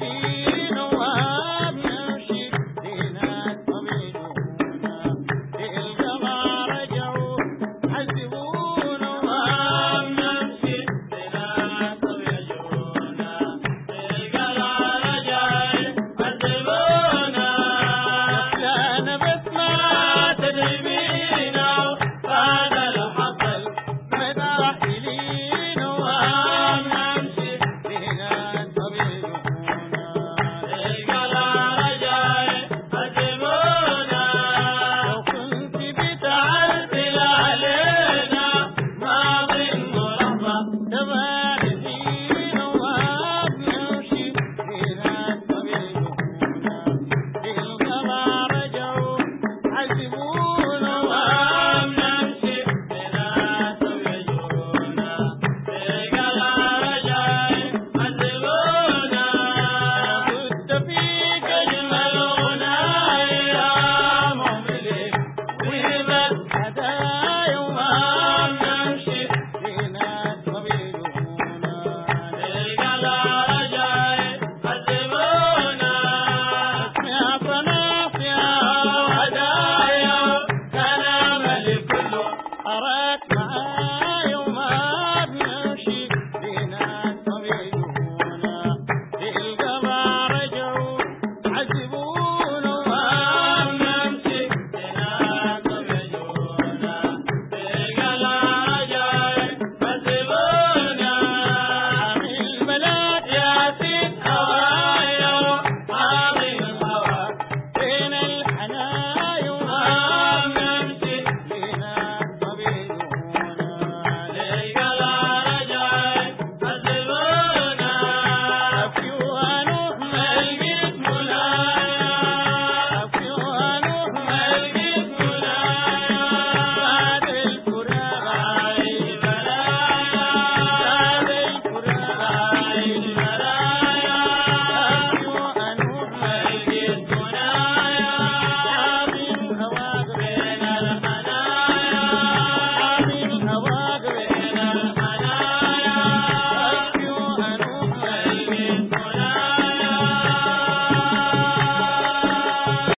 दी